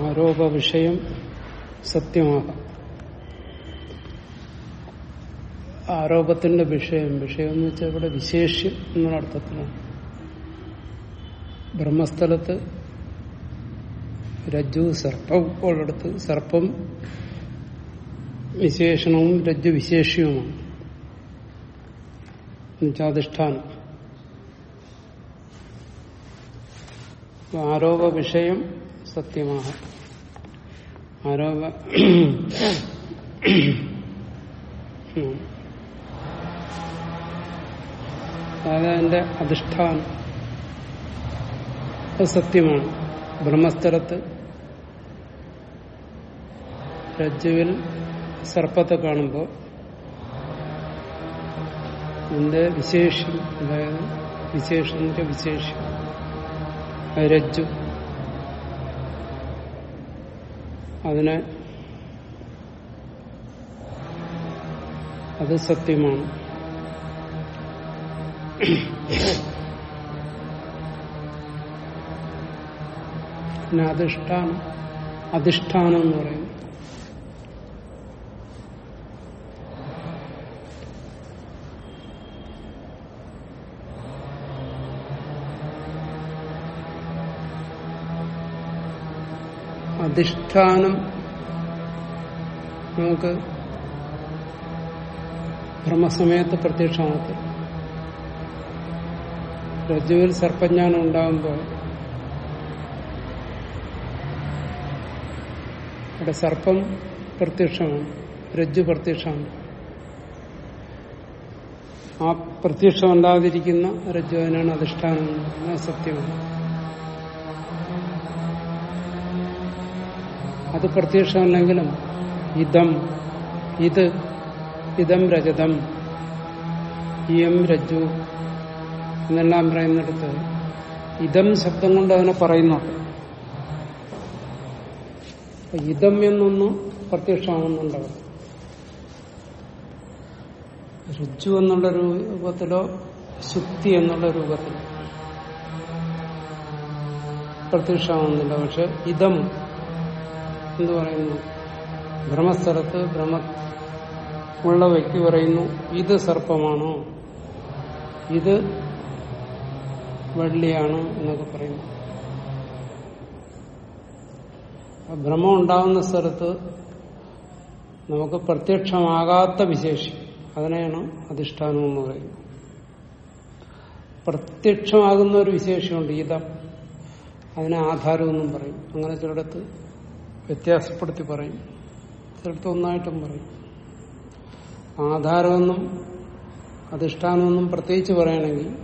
ആരോപ വിഷയം സത്യമാകാം ആരോപത്തിന്റെ വിഷയം വിഷയം എന്ന് വെച്ചാൽ ഇവിടെ വിശേഷ്യം എന്നുള്ള അർത്ഥത്തിലാണ്. ബ്രഹ്മസ്ഥലത്ത് രജ്ജു സർപ്പം ഉള്ളിടത്ത് സർപ്പം വിശേഷണവും രജ്ജു വിശേഷ്യവുമാണ്. എന്നുവെച്ചാധിഷ്ഠാനം ആരോപ വിഷയം സത്യമാണ്. ആരോപ അതായത് അതിന്റെ അധിഷ്ഠാനം. സത്യമാണ്. ബ്രഹ്മസ്ഥലത്ത് രജ്ജുവിൽ സർപ്പത്തെ കാണുമ്പോൾ എന്റെ വിശേഷം അതായത് വിശേഷന്റെ വിശേഷം രജ്ജു അതിനെ അത് സത്യമാണ്. പിന്നെ അധിഷ്ഠാനം അധിഷ്ഠാനം എന്ന് പറയുന്നു. അധിഷ്ഠാനം നമുക്ക് ബ്രഹ്മസമയത്ത് പ്രത്യക്ഷമാക്കും. രജ്ജുവിൽ സർപ്പജ്ഞാനം ഉണ്ടാകുമ്പോൾ അവിടെ സർപ്പം പ്രത്യക്ഷമാണ് രജ്ജു പ്രത്യക്ഷമാണ്. ആ പ്രത്യക്ഷമല്ലാതിരിക്കുന്ന രജ്ജു അതിനാണ് അധിഷ്ഠാനം സത്യമാണ്. അത് പ്രത്യക്ഷമല്ലെങ്കിലും ഇതം ഇത് ഇതം രജതം ഇയം രജ്ജു എന്നെല്ലാം പറയുന്നിടത്ത് ഇതം ശബ്ദം കൊണ്ട് അതിനെ പറയുന്നുണ്ട്. ഇതം എന്നൊന്നും പ്രത്യക്ഷമാകുന്നുണ്ടാവും രുജു എന്നുള്ള രൂപത്തിലോ ശുക്തി എന്നുള്ള രൂപത്തിലോ പ്രത്യക്ഷമാകുന്നില്ല പക്ഷെ ഇതം എന്ന് പറയുന്നു. ബ്രഹ്മസ്ഥലത്ത് ബ്രഹ്മ ഉള്ള വ്യക്തി പറയുന്നു ഇത് സർപ്പമാണോ? ഇത് വെള്ളിയാണോ എന്നൊക്കെ പറയുന്നു. ഭ്രമം ഉണ്ടാകുന്ന സ്ഥലത്ത് നമുക്ക് പ്രത്യക്ഷമാകാത്ത വിശേഷം അതിനെയാണ് അധിഷ്ഠാനം എന്ന് പറയുന്നത്. പ്രത്യക്ഷമാകുന്ന ഒരു വിശേഷമുണ്ട് ഇതം അതിനെ ആധാരമെന്നും പറയും. അങ്ങനെ ചിലയിടത്ത് വ്യത്യാസപ്പെടുത്തി പറയും. ചിലടത്ത് ഒന്നായിട്ടും പറയും. ആധാരമെന്നും അധിഷ്ഠാനമെന്നും പ്രത്യേകിച്ച് പറയണമെങ്കിൽ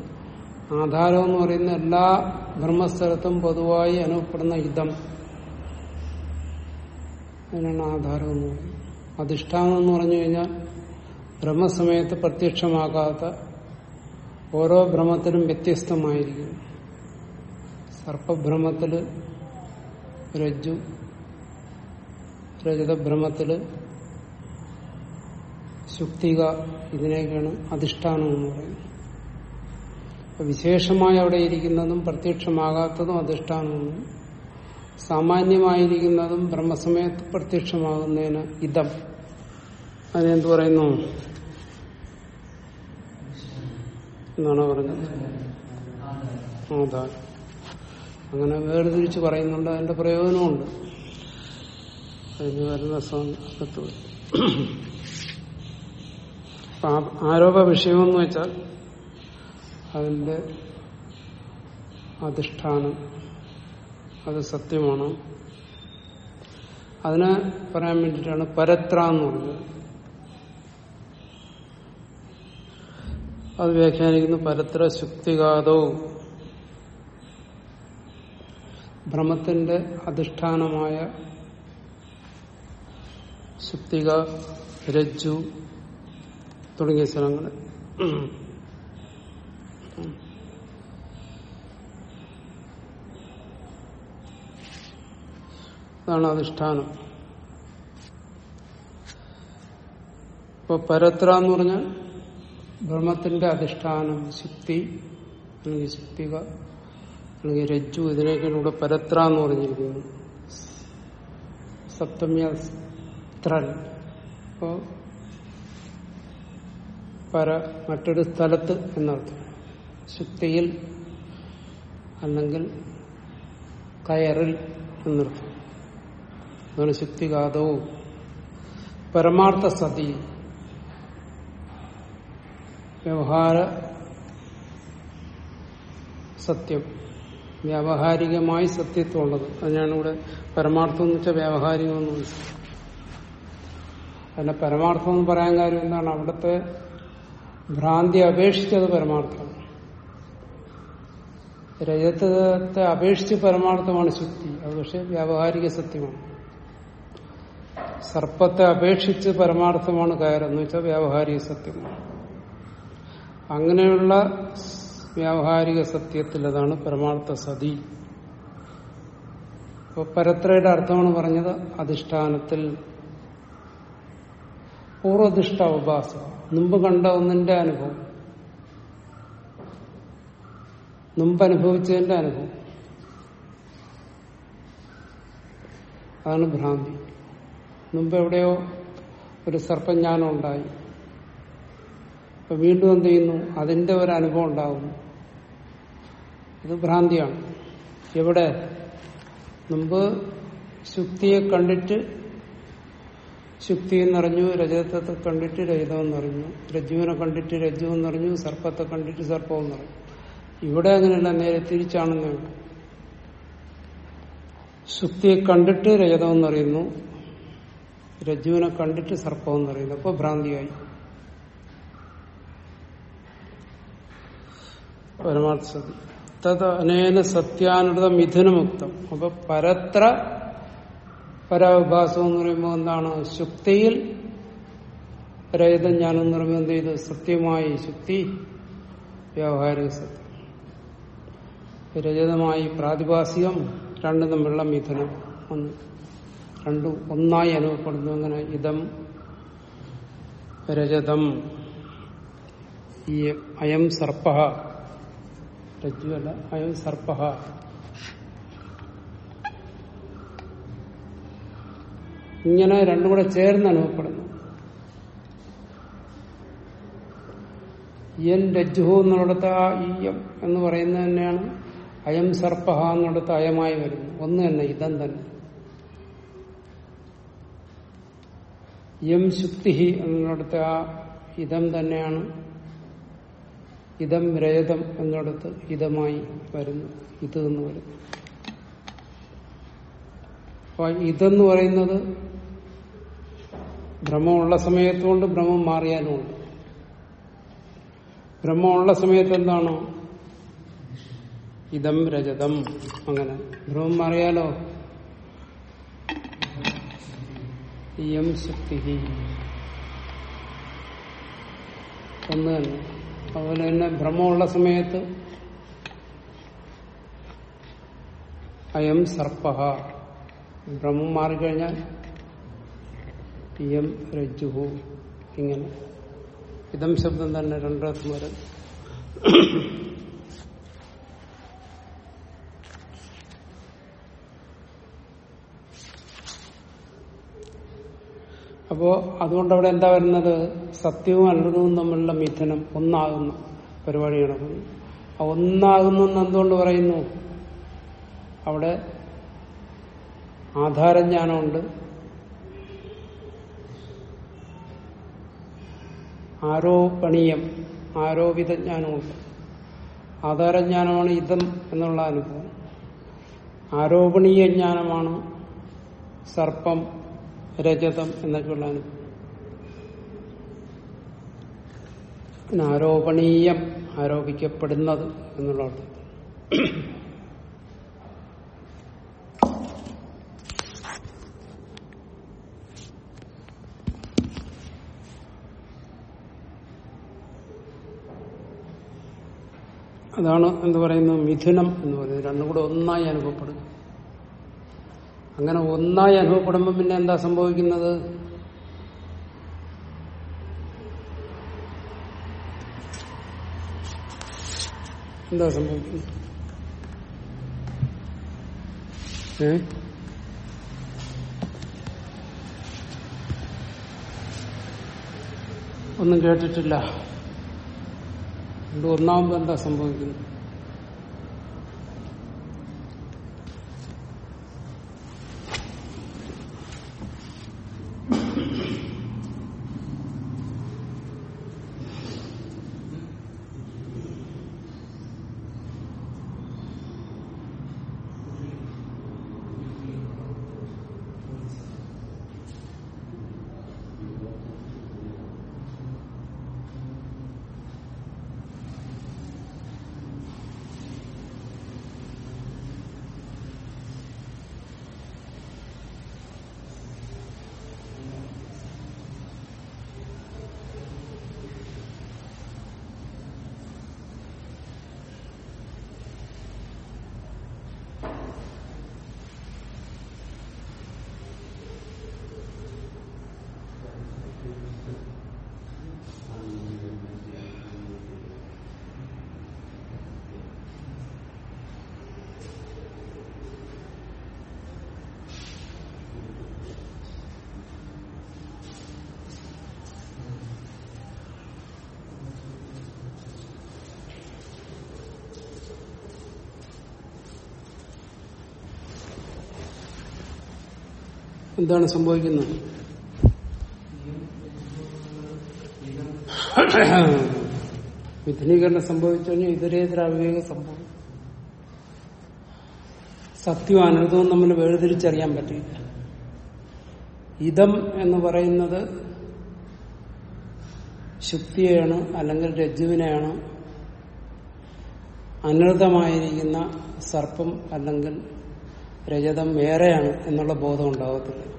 ആധാരം എന്ന് പറയുന്ന എല്ലാ ബ്രഹ്മസ്ഥലത്തും പൊതുവായി അനുഭവപ്പെടുന്ന ഹിതം അതിനാണ് ആധാരം എന്ന് പറയുന്നത്. അധിഷ്ഠാനം എന്ന് പറഞ്ഞു കഴിഞ്ഞാൽ ബ്രഹ്മസമയത്ത് പ്രത്യക്ഷമാകാത്ത ഓരോ ഭ്രമത്തിലും വ്യത്യസ്തമായിരിക്കും. സർപ്പഭ്രമത്തിൽ രജ്ജു രജതഭ്രമത്തിൽ ശുക്തിക ഇതിനെയൊക്കെയാണ് അധിഷ്ഠാനം എന്ന് പറയുന്നത്. വിശേഷമായി അവിടെ ഇരിക്കുന്നതും പ്രത്യക്ഷമാകാത്തതും അധിഷ്ഠാനമെന്നും സാമാന്യമായിരിക്കുന്നതും ബ്രഹ്മസമയത്ത് പ്രത്യക്ഷമാകുന്നതിന് ഇതം. അതിനെന്ത് പറയുന്നു? എന്നാണ് പറഞ്ഞത്? അങ്ങനെ വേർതിരിച്ച് പറയുന്നുണ്ട് അതിന്റെ പ്രയോജനമുണ്ട്. അതിന് വരുന്ന അകത്ത് ആരോപ വിഷയമെന്ന് വെച്ചാൽ അതിന്റെ അധിഷ്ഠാനം അത് സത്യമാണ്. അതിനെ പറയാൻ വേണ്ടിയിട്ടാണ് പരത്ര എന്ന് പറഞ്ഞത്. അത് വ്യാഖ്യാനിക്കുന്നു പരത്ര ശുക്തികാതോ ഭ്രമത്തിന്റെ അധിഷ്ഠാനമായ ശുക്തിക രജ്ജു തുടങ്ങിയ സ്ഥലങ്ങൾ അതാണ് അധിഷ്ഠാനം. ഇപ്പൊ പരത്ര എന്ന് പറഞ്ഞാൽ ബ്രഹ്മത്തിന്റെ അധിഷ്ഠാനം ശുക്തി അല്ലെങ്കിൽ ശുക്തിക അല്ലെങ്കിൽ രജ്ജു ഇതിനേക്കാളൂടെ പരത്ര എന്ന് പറഞ്ഞിരിക്കുന്നത് സപ്തമ്യ ത്രൽ അപ്പോ പര മറ്റൊരു സ്ഥലത്ത് എന്നർത്ഥം. ശുക്തിയിൽ അല്ലെങ്കിൽ കയറിൽ എന്നർത്ഥം. അതാണ് ശുക്തിഘാതവും പരമാർത്ഥ സതി വ്യവഹാര സത്യം. വ്യാവഹാരികമായി സത്യത്വമുള്ളത്. അതിനാണ് ഇവിടെ പരമാർത്ഥം എന്ന് വെച്ചാൽ വ്യാവഹാരികം എന്ന് അതിനെ പരമാർത്ഥം എന്ന് പറയാൻ കാര്യം എന്താണ്? അവിടുത്തെ ഭ്രാന്തി അപേക്ഷിച്ചത് പരമാർത്ഥമാണ്. രജതത്തെ അപേക്ഷിച്ച് പരമാർത്ഥമാണ് ശുദ്ധി. അത് പക്ഷെ വ്യാവഹാരിക സത്യമാണ്. സർപ്പത്തെ അപേക്ഷിച്ച് പരമാർത്ഥമാണ് കയറെന്ന് വെച്ചാൽ വ്യാവഹാരിക സത്യമാണ്. അങ്ങനെയുള്ള വ്യാവഹാരിക സത്യത്തിൽ അതാണ് പരമാർത്ഥ സതി. ഇപ്പൊ പരത്രയുടെ അർത്ഥമാണ് പറഞ്ഞത് അധിഷ്ഠാനത്തിൽ പൂർവദിഷ്ട ഉപാസന മുമ്പ് കണ്ട ഒന്നിന്റെ അനുഭവം. മുമ്പ് അനുഭവിച്ചതിന്റെ അനുഭവം. അതാണ് ഭ്രാന്തി. മുമ്പ് എവിടെയോ ഒരു സർപ്പജ്ഞാനം ഉണ്ടായി. അപ്പൊ വീണ്ടും എന്ത് ചെയ്യുന്നു? അതിന്റെ ഒരു അനുഭവം ഉണ്ടാകുന്നു. ഇത് ഭ്രാന്തിയാണ്. എവിടെ? മുമ്പ് ശുക്തിയെ കണ്ടിട്ട് ശുക്തി എന്നറിഞ്ഞു രജതത്തെ കണ്ടിട്ട് രജതം എന്നറിഞ്ഞു രജ്ജുവിനെ കണ്ടിട്ട് രജ്ജു എന്നറിഞ്ഞു സർപ്പത്തെ കണ്ടിട്ട് സർപ്പം എന്നറിഞ്ഞു ഇവിടെ അങ്ങനെയല്ല നേരെ തിരിച്ചാണെന്നേ ഉള്ളൂ ശുക്തിയെ കണ്ടിട്ട് രജതം എന്നറിയുന്നു രജ്ജുവിനെ കണ്ടിട്ട് സർപ്പം എന്നറിയുന്നു അപ്പൊ ഭ്രാന്തിയായി. പരമാർത്ഥ സതി തത് അനേന സത്യാനുത മിഥുനമുക്തം അപ്പൊ പരത്ര പരാവിഭാസം എന്ന് പറയുമ്പോൾ എന്താണ് ശുക്തിയിൽ രഹിതം ഞാനെന്ന് പറയുമ്പോൾ എന്ത് ചെയ്തു സത്യമായി ശുക്തി വ്യാവഹാരിക സത്യം. രചിതമായി പ്രാതിഭാസികം രണ്ടും തമ്മിലുള്ള മിഥുനം ഒന്ന് രണ്ടും ഒന്നായി അനുഭവപ്പെടുന്നു. അങ്ങനെ ഇതം രജതം. ഈ അയം സർപ്പ രജ്ജുവല്ല അയം സർപ്പ. ഇങ്ങനെ രണ്ടും കൂടെ ചേർന്ന് അനുഭവപ്പെടുന്നു എൻ രജ്ജുഹു എന്നിടത്ത് ആ ഈയം എന്ന് പറയുന്നത് തന്നെയാണ്. അയം സർപ്പഹ എന്നിടത്ത് അയമായി വരുന്നു. ഒന്ന് തന്നെ ഇതം തന്നെ. യം ശുക്തിഹി എന്നിടത്ത് ആ ഇതം തന്നെയാണ്. ഇതം രയതം എന്നിടത്ത് ഇതമായി വരുന്നു. ഇത് എന്ന് വരുന്നു അപ്പൊ ഇതെന്ന് പറയുന്നത് ഭ്രമമുള്ള സമയത്തുകൊണ്ട് ഭ്രമം മാറിയാലുമുണ്ട് ഭ്രമമുള്ള സമയത്ത് എന്താണ്? ഇതം രജതം. അങ്ങനെ. ഭ്രമം മാറിയാലോ? ഇയം ശക്തി ഒന്ന് തന്നെ. അതുപോലെ തന്നെ ഭ്രമമുള്ള സമയത്ത് അയം സർപ്പഹ. ഭ്രമം മാറിക്കഴിഞ്ഞാൽ ഇയം രജ്ജുഹു. ഇങ്ങനെ. ഇതം ശബ്ദം തന്നെ രണ്ടാമത്തെ വരെ. അപ്പോ അതുകൊണ്ട് അവിടെ എന്താ വരുന്നത്? സത്യവും അനൃതവും തമ്മിലുള്ള മിഥുനം ഒന്നാകുന്ന പരിപാടി നടക്കുന്നു ആ ഒന്നാകുന്നു എന്ന് എന്തുകൊണ്ട് പറയുന്നു? അവിടെ ആധാരജ്ഞാനമുണ്ട്. ആരോപണീയം ആരോപിത ജ്ഞാനമുണ്ട് ആധാരജ്ഞാനമാണ് ഇതം എന്നുള്ള അനുഭവം. ആരോപണീയ ജ്ഞാനമാണ് സർപ്പം രജതം എന്നൊക്കെയുള്ള അനുഭവം. ആരോപണീയം ആരോപിക്കപ്പെടുന്നത് എന്നുള്ള അർത്ഥം അതാണ് എന്ത് പറയുന്നത് മിഥുനം എന്ന് പറയുന്നത്. രണ്ടും കൂടെ ഒന്നായി അനുഭവപ്പെടും അങ്ങനെ ഒന്നായി അനുഭവപ്പെടുമ്പോൾ പിന്നെ എന്താ സംഭവിക്കുന്നത്? എന്താ സംഭവിക്കുന്നത്? ഏ? ഒന്നും കേട്ടിട്ടില്ല. ഇത് ഒന്നാമത് എന്താ സംഭവിക്കുന്നത്? എന്താണ് സംഭവിക്കുന്നത്? മിഥുനീകരണം സംഭവിച്ചു കഴിഞ്ഞാൽ ഇതരേതര അവിവേക സംഭവം. സത്യവും അനർത്ഥവും നമ്മൾ വേർതിരിച്ചറിയാൻ പറ്റില്ല ഇതം എന്ന് പറയുന്നത് ശുക്തിയെയാണ് അല്ലെങ്കിൽ രജ്ജുവിനെയാണ്? അനർത്ഥമായിരിക്കുന്ന സർപ്പം അല്ലെങ്കിൽ രജതം വേറെയാണ് എന്നുള്ള ബോധം ഉണ്ടാകത്തില്ല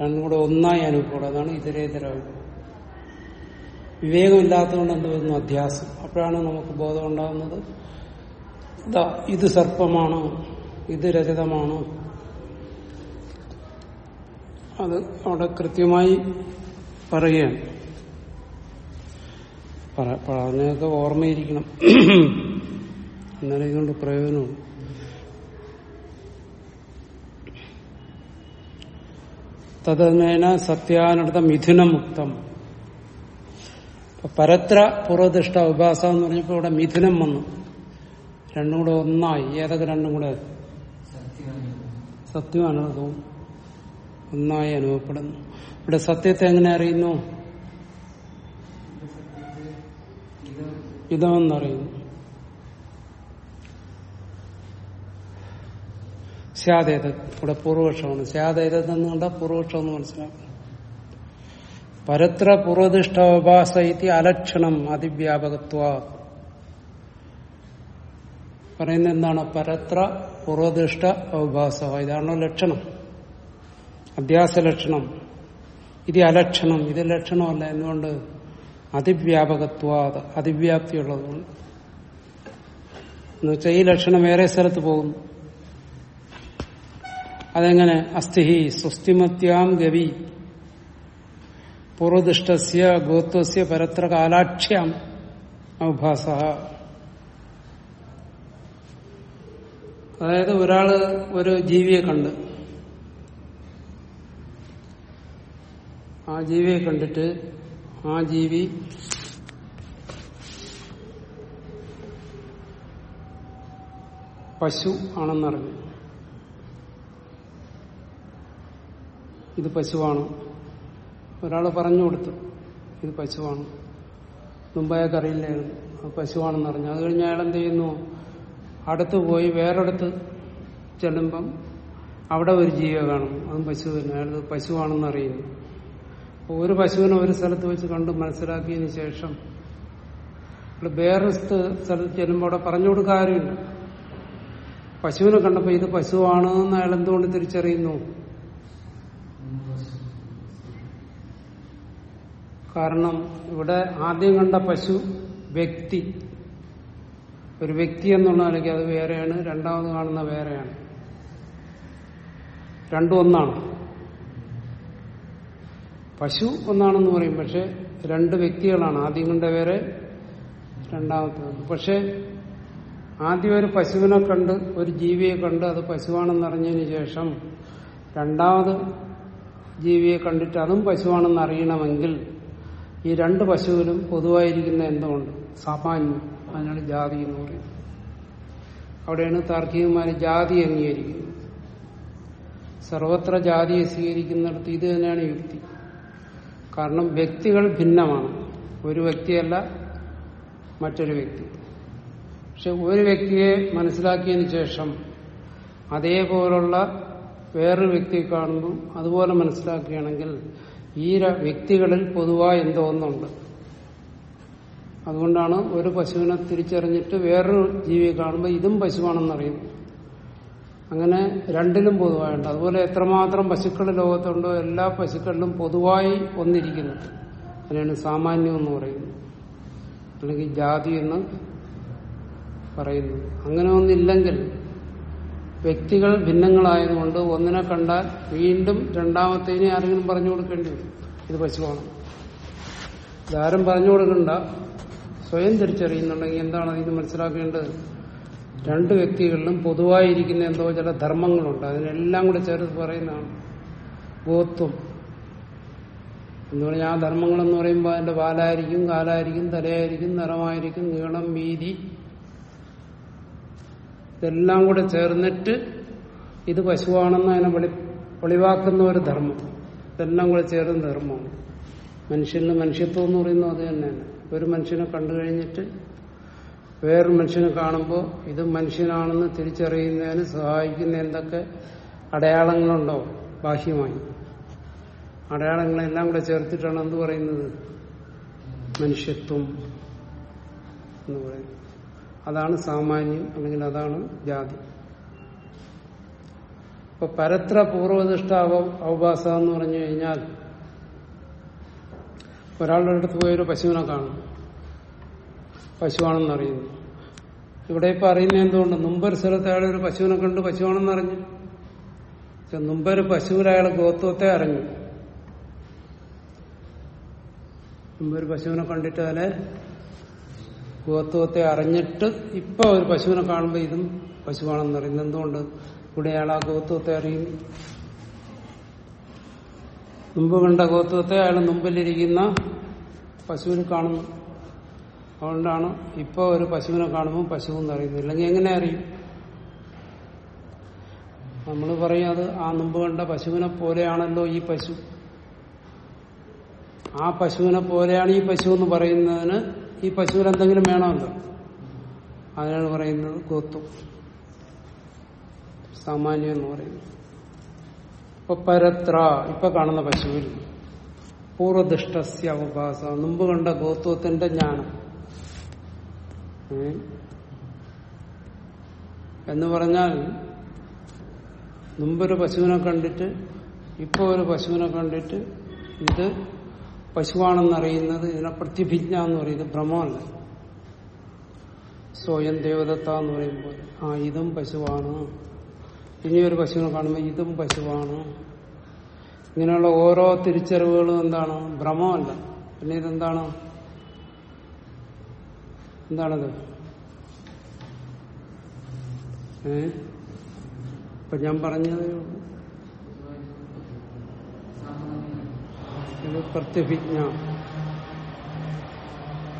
രണ്ടും കൂടെ ഒന്നായി അനുഭവം. അതാണ് ഇതരേതര വിവേകമില്ലാത്തതുകൊണ്ട് എന്ത് വരുന്നു? അധ്യാസം. അപ്പോഴാണ് നമുക്ക് ബോധം ഉണ്ടാകുന്നത് ഇതാ സർപ്പമാണ്. ഇത് രജതമാണ്. അത് അവിടെ കൃത്യമായി പറയുകയാണ്. പറഞ്ഞൊക്കെ ഓർമ്മയിരിക്കണം. എന്നാലും ഇതുകൊണ്ട് പ്രയോജനമുണ്ട് തദ്മേന സത്യാനർത്ഥ മിഥുനമുക്തം. പരത്ര പൂർവദിഷ്ട ഉപാസ എന്ന് പറഞ്ഞപ്പോൾ ഇവിടെ മിഥുനം വന്നു. രണ്ടും കൂടെ ഒന്നായി. ഏതൊക്കെ രണ്ടും കൂടെ? സത്യം അനർത്ഥവും ഒന്നായി അനുഭവപ്പെടുന്നു. ഇവിടെ സത്യത്തെ എങ്ങനെ അറിയുന്നു? ഇതമെന്നറിയുന്നു സ്യാദേത് ഇവിടെ പൂർവപക്ഷമാണ്. സ്യാദേതത് എന്ന് കണ്ടാൽ പൂർവപക്ഷം എന്ന് മനസ്സിലാക്കണം പരത്ര പൂർവദിഷ്ട ഉപാസ ഇതി അലക്ഷണം അതിവ്യാപകത്വ. പറയുന്ന എന്താണ്? പരത്ര പൂർവദിഷ്ട ഔഭാസ ഇതാണോ ലക്ഷണം. അധ്യാസ ലക്ഷണം. ഇത് അലക്ഷണം. ഇത് ലക്ഷണമല്ല. എന്തുകൊണ്ട്? അതിവ്യാപകത്വ. അതിവ്യാപ്തിയുള്ളതുകൊണ്ട്. എന്നുവെച്ചാൽ ഈ ലക്ഷണം വേറെ സ്ഥലത്ത് പോകുന്നു. അതെങ്ങനെ? അസ്ഥിഹി സ്വസ്തിമത്യാം ഗവി. പൂർവദിഷ്ടസ്യ ഗോത്വസ്യ പരത്ര കാലാക്ഷ്യം. അവഭാസ അതായത് ഒരാൾ ഒരു ജീവിയെ കണ്ട്. ആ ജീവിയെ കണ്ടിട്ട് ആ ജീവി പശു ആണെന്നറിഞ്ഞു. ഇത് പശുവാണ്. ഒരാൾ പറഞ്ഞു കൊടുത്തു ഇത് പശുവാണ്. മുമ്പ് അയാൾക്ക് അറിയില്ലായിരുന്നു. അത് പശുവാണെന്ന് അറിഞ്ഞു. അത് കഴിഞ്ഞ് അയാൾ എന്ത് ചെയ്യുന്നു? അടുത്ത് പോയി വേറെടുത്ത് ചെല്ലുമ്പം അവിടെ ഒരു ജീവ കാണും അതും പശു തന്നെ. അയാൾ പശുവാണെന്ന് അറിയുന്നു. ഒരു പശുവിനെ ഒരു സ്ഥലത്ത് വെച്ച് കണ്ട് മനസ്സിലാക്കിയതിന് ശേഷം വേറൊരു സ്ഥലത്ത് ചെല്ലുമ്പോൾ അവിടെ പറഞ്ഞു കൊടുക്കാൻ ആരുമില്ല. പശുവിനെ കണ്ടപ്പോൾ ഇത് പശുവാണ് എന്ന് അയാൾ എന്തുകൊണ്ട് തിരിച്ചറിയുന്നു? കാരണം ഇവിടെ ആദ്യം കണ്ട പശു വ്യക്തി. ഒരു വ്യക്തി എന്നുള്ള നിലയ്ക്ക് അത് വേറെയാണ് രണ്ടാമത് കാണുന്ന വേറെയാണ്. രണ്ടും ഒന്നാണ്. പശു ഒന്നാണെന്ന് പറയും പക്ഷെ രണ്ട് വ്യക്തികളാണ്. ആദ്യം കണ്ട വേറെ രണ്ടാമത്തെ പക്ഷെ ആദ്യം ഒരു പശുവിനെ കണ്ട് ഒരു ജീവിയെ കണ്ട് അത് പശുവാണെന്നറിഞ്ഞതിന് ശേഷം രണ്ടാമത് ജീവിയെ കണ്ടിട്ട് അതും പശുവാണെന്ന് അറിയണമെങ്കിൽ ഈ രണ്ട് പശുവിലും പൊതുവായിരിക്കുന്ന എന്തുകൊണ്ട്? സാമാന്യം. അതിനാണ് ജാതി എന്ന് പറയുന്നത്. അവിടെയാണ് താർക്കികന്മാർ ജാതി അംഗീകരിക്കുന്നത്. സർവത്ര ജാതിയെ സ്വീകരിക്കുന്നിടത്ത് ഇത് തന്നെയാണ് യുക്തി. കാരണം വ്യക്തികൾ ഭിന്നമാണ്. ഒരു വ്യക്തിയല്ല മറ്റൊരു വ്യക്തി. പക്ഷെ ഒരു വ്യക്തിയെ മനസ്സിലാക്കിയതിന് ശേഷം അതേപോലുള്ള വേറൊരു വ്യക്തിയെ കാണുന്നു. അതുപോലെ മനസ്സിലാക്കുകയാണെങ്കിൽ ഈ വ്യക്തികളിൽ പൊതുവായ എന്തോ ഒന്നുണ്ട്. അതുകൊണ്ടാണ് ഒരു പശുവിനെ തിരിച്ചറിഞ്ഞിട്ട് വേറൊരു ജീവിയെ കാണുമ്പോൾ ഇതും പശുവാണെന്നറിയുന്നു അങ്ങനെ രണ്ടിലും പൊതുവായുണ്ട്. അതുപോലെ എത്രമാത്രം പശുക്കൾ ലോകത്തുണ്ടോ എല്ലാ പശുക്കളിലും പൊതുവായി ഒന്നിരിക്കുന്നു അതിനാണ് സാമാന്യം എന്ന് പറയുന്നത് അല്ലെങ്കിൽ ജാതി എന്ന് പറയുന്നു. അങ്ങനെ ഒന്നില്ലെങ്കിൽ വ്യക്തികൾ ഭിന്നങ്ങളായതുകൊണ്ട് ഒന്നിനെ കണ്ടാൽ വീണ്ടും രണ്ടാമത്തേനെ ആരെങ്കിലും പറഞ്ഞു കൊടുക്കേണ്ടി വരും. ഇത് പശുവാണ് ഇതാരും പറഞ്ഞു കൊടുക്കണ്ട. സ്വയം തിരിച്ചറിയുന്നുണ്ടെങ്കിൽ എന്താണ് അതിന് മനസ്സിലാക്കേണ്ടത്? രണ്ട് വ്യക്തികളിലും പൊതുവായിരിക്കുന്ന എന്തോ ചില ധർമ്മങ്ങളുണ്ട്. അതിനെല്ലാം കൂടി ചേർത്ത് പറയുന്നതാണ് ഗോത്വം. എന്ന് പറഞ്ഞാൽ ആ ധർമ്മങ്ങളെന്ന് പറയുമ്പോൾ അതിന്റെ വാലായിരിക്കും കാലായിരിക്കും തലയായിരിക്കും നിറമായിരിക്കും നീളം വീതി ഇതെല്ലാം കൂടെ ചേർന്നിട്ട് ഇത് പശുവാണെന്ന് അതിനെ വെളി വെളിവാക്കുന്ന ഒരു ധർമ്മം. ഇതെല്ലാം കൂടെ ചേർന്ന ധർമ്മമാണ്. മനുഷ്യന് മനുഷ്യത്വം എന്ന് പറയുന്നത് അത് തന്നെയാണ്. ഒരു മനുഷ്യനെ കണ്ടു കഴിഞ്ഞിട്ട് വേറൊരു മനുഷ്യനെ കാണുമ്പോൾ ഇത് മനുഷ്യനാണെന്ന് തിരിച്ചറിയുന്നതിന് സഹായിക്കുന്ന എന്തൊക്കെ അടയാളങ്ങളുണ്ടോ ബാഹ്യമായി. അടയാളങ്ങളെല്ലാം കൂടെ ചേർത്തിട്ടാണ് എന്ത് പറയുന്നത്? മനുഷ്യത്വം എന്ന് പറയുന്നത്. അതാണ് സാമാന്യം അല്ലെങ്കിൽ അതാണ് ജാതി. ഇപ്പൊ പരത്ര പൂർവനിഷ്ഠ അവ അവഭാസ എന്ന് പറഞ്ഞു കഴിഞ്ഞാൽ ഒരാളുടെ അടുത്ത് പോയൊരു പശുവിനെ കാണും. പശുവാണെന്ന് അറിയുന്നു. ഇവിടെ ഇപ്പൊ അറിയുന്ന എന്തുകൊണ്ട്? മുമ്പൊരു സ്ഥലത്ത് അയാൾ ഒരു പശുവിനെ കണ്ട് പശുവാണെന്ന് അറിഞ്ഞു. മുമ്പൊരു പശുവിൽ അയാൾ ഗോത്വത്തെ അറിഞ്ഞു. മുമ്പൊരു പശുവിനെ കണ്ടിട്ട് അതിനെ ഗോത്വത്തെ അറിഞ്ഞിട്ട് ഇപ്പൊ ഒരു പശുവിനെ കാണുമ്പോൾ ഇതും പശുവാണെന്ന് അറിയുന്നത് എന്തുകൊണ്ട് ഇവിടെ അയാൾ ആ ഗോത്വത്തെ അറിയും. മുമ്പ് കണ്ട ഗോത്വത്തെ അയാൾ മുമ്പിലിരിക്കുന്ന പശുവിൽ കാണുന്നു. അതുകൊണ്ടാണ് ഇപ്പൊ ഒരു പശുവിനെ കാണുമ്പോൾ പശു എന്ന് അറിയുന്നത്. ഇല്ലെങ്കിൽ എങ്ങനെ അറിയും? നമ്മൾ പറയും അത് ആ മുമ്പ് കണ്ട പശുവിനെ പോലെയാണല്ലോ ഈ പശു. ആ പശുവിനെ പോലെയാണ് ഈ പശു എന്ന് പറയുന്നതിന് ഈ പശുവിൽ എന്തെങ്കിലും വേണമല്ലോ. അതിനാണ് പറയുന്നത്? ഗോത്വം. സാമാന്യം എന്ന് പറയുന്നത്. ഇപ്പൊ പരത്ര ഇപ്പൊ കാണുന്ന പശുവിൽ പൂർവദിഷ്ടസ്യ അവഭാസ മുമ്പ് കണ്ട ഗോത്വത്തിന്റെ ജ്ഞാനം. എന്ന് പറഞ്ഞാൽ മുമ്പൊരു പശുവിനെ കണ്ടിട്ട് ഇപ്പൊ ഒരു പശുവിനെ കണ്ടിട്ട് ഇത് പശുവാണെന്നറിയുന്നത് ഇതിനെ പ്രത്യഭിജ്ഞ എന്ന് പറയുന്നത് ഭ്രമമല്ല. സ്വയം ദേവദത്ത എന്ന് പറയുമ്പോൾ ആ ഇതും പശുവാണ്. ഇനിയൊരു പശുവിനെ കാണുമ്പോൾ ഇതും പശുവാണ്. ഇങ്ങനെയുള്ള ഓരോ തിരിച്ചറിവുകളും എന്താണ്? ഭ്രമമല്ല. പിന്നെ ഇതെന്താണ്? എന്താണത്? ഏ? ഇപ്പൊ ഞാൻ പറഞ്ഞത് ഇത് പ്രത്യഭിജ്ഞ.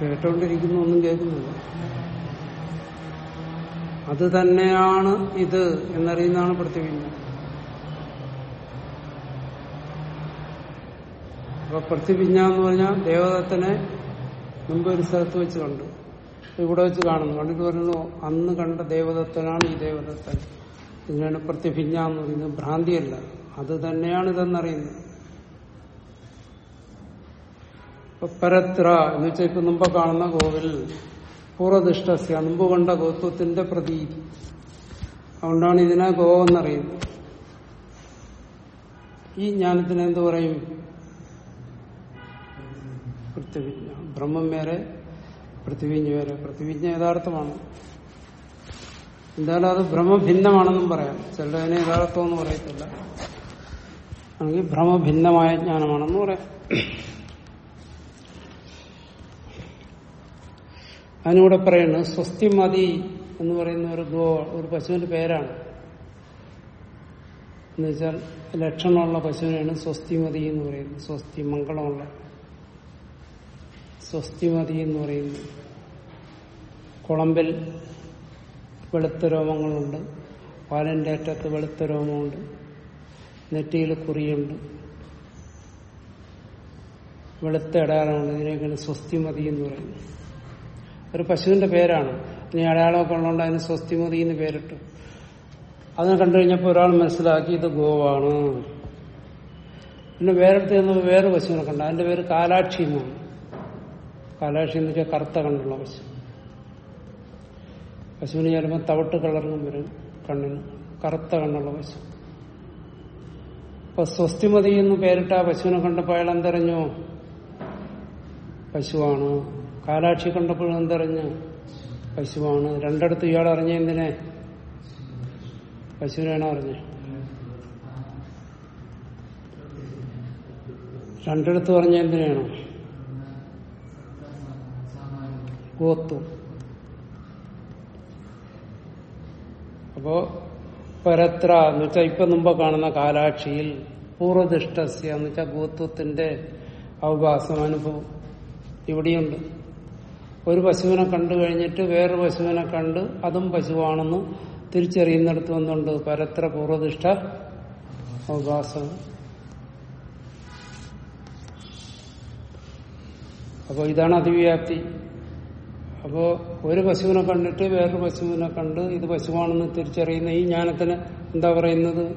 കേട്ടോണ്ടിരിക്കുന്ന ഒന്നും കേൾക്കുന്നില്ല. അത് തന്നെയാണ് ഇത് എന്നറിയുന്നതാണ് പ്രത്യഭിജ്ഞ. അപ്പൊ പ്രത്യഭിജ്ഞ എന്ന് പറഞ്ഞാൽ ദേവദത്തനെ മുമ്പ് ഒരു സ്ഥലത്ത് വെച്ച് കണ്ടു. ഇവിടെ വെച്ച് കാണുന്നു. കണ്ടിട്ട് പറയുന്നു അന്ന് കണ്ട ദേവദത്തനാണ് ഈ ദേവദത്തൻ. ഇതിനാണ് പ്രത്യഭിജ്ഞ എന്ന് പറയുന്നത്. ഭ്രാന്തിയല്ല. അത് തന്നെയാണ് ഇതെന്നറിയുന്നത് ഇപ്പൊ പരത്ര എന്ന് വെച്ചാൽ ഇപ്പൊ മുമ്പ് കാണുന്ന കോവിൽ പൂർവദിഷ്ടസ്യ മുമ്പ് കണ്ട ഗോത്വത്തിന്റെ പ്രതീതി അതുകൊണ്ടാണ് ഇതിനെ ഗോ എന്നറിയുന്നത്. ഈ ജ്ഞാനത്തിന് എന്ത് പറയും? പൃഥ്വിജ്ഞ. ബ്രഹ്മം വേറെ പൃഥ്വിജ്ഞ വേറെ. പൃഥ്വിജ്ഞ യഥാർത്ഥമാണ്. എന്തായാലും അത് ഭ്രമഭിന്നമാണെന്നും പറയാം. ചിലതിനെ യഥാർത്ഥമെന്ന് പറയത്തില്ല. അല്ലെങ്കിൽ ഭ്രമഭിന്നമായ ജ്ഞാനമാണെന്ന് പറയാം. അതിനൂടെ പറയുന്നത് സ്വസ്തി മതി എന്ന് പറയുന്ന ഒരു ഗോ ഒരു പശുവിന്റെ പേരാണ്. എന്ന് വെച്ചാൽ ലക്ഷണമുള്ള പശുവിനെയാണ് സ്വസ്തിമതി എന്ന് പറയുന്നത്. സ്വസ്തി മംഗളമുള്ള. സ്വസ്തിമതി എന്ന് പറയുന്നത്. കുളമ്പിൽ വെളുത്ത രോമങ്ങളുണ്ട്. പാലിന്റെ അറ്റത്ത് വെളുത്ത രോമമുണ്ട്. നെറ്റിയിൽ കുറിയുണ്ട്. വെളുത്ത അടയാളമുണ്ട് ഇതിനൊക്കെയാണ് സ്വസ്തിമതി എന്ന് പറയുന്നത്. ഒരു പശുവിന്റെ പേരാണ്. ഇനി അടയാളമൊക്കെ ഉള്ളതുകൊണ്ട് അതിന് സ്വസ്തിമതി എന്ന് പേരിട്ടു. അതിനെ കണ്ടു കഴിഞ്ഞപ്പോൾ ഒരാൾ മനസ്സിലാക്കി ഇത് ഗോവാണ്. പിന്നെ വേറെടുത്ത് ചെന്നപ്പോൾ വേറെ പശുവിനെ കണ്ട. അതിന്റെ പേര് കാലാക്ഷി എന്നാണ്. കാലാക്ഷി എന്ന് വെച്ചാൽ കറുത്ത കണ്ടുള്ള പശു. പശുവിന് ചിലപ്പോൾ തവിട്ട് കളറും വരും കണ്ണിന്. കറുത്ത കണ്ണുള്ള പശു. അപ്പൊ സ്വസ്തിമതി എന്ന് പേരിട്ട ആ പശുവിനെ കണ്ടപ്പോൾ അയാൾ എന്തറിഞ്ഞു? പശുവാണ്. കാലാക്ഷി കണ്ടപ്പോഴും എന്തറിഞ്ഞു? പശുവാണ്. രണ്ടിടത്ത് ഇയാൾ അറിഞ്ഞ എന്തിനെ? പശുവിനാണ് അറിഞ്ഞത്. രണ്ടിടത്ത് പറഞ്ഞ എന്തിനാണ് ഗോത്തു. അപ്പോ പരത്ര എന്ന് വെച്ചാൽ ഇപ്പൊ മുമ്പ് കാണുന്ന കാലാക്ഷിയിൽ പൂർവദിഷ്ടസ്യ എന്ന് വെച്ചാൽ ഗോത്വത്തിന്റെ അവകാശം അനുഭവം ഇവിടെയുണ്ട്. ഒരു പശുവിനെ കണ്ടു കഴിഞ്ഞിട്ട് വേറൊരു പശുവിനെ കണ്ട് അതും പശുവാണെന്ന് തിരിച്ചറിയുന്നിടത്ത് വന്നുണ്ട് പരത്ര പൂർവദിഷ്ട അവകാശം. അപ്പോൾ ഇതാണ് അതിവ്യാപ്തി. അപ്പോൾ ഒരു പശുവിനെ കണ്ടിട്ട് വേറൊരു പശുവിനെ കണ്ട് ഇത് പശുവാണെന്ന് തിരിച്ചറിയുന്ന ഈ ജ്ഞാനത്തിന് എന്താ പറയുന്നത്?